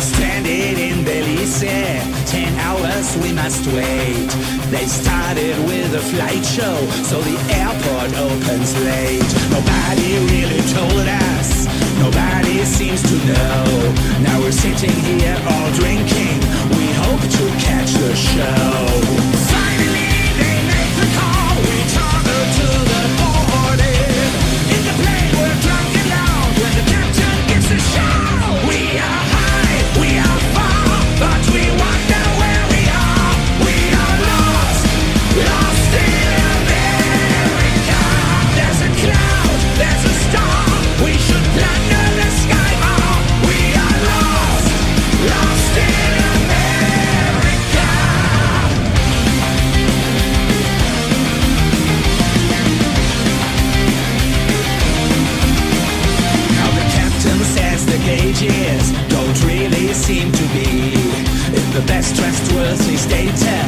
stranded in Belize. Ten hours we must wait. They started with a flight show, so the airport opens late. Nobody really told us. Nobody seems to know. Now we're sitting here all dreaming. seem to be in the best trustworthy state.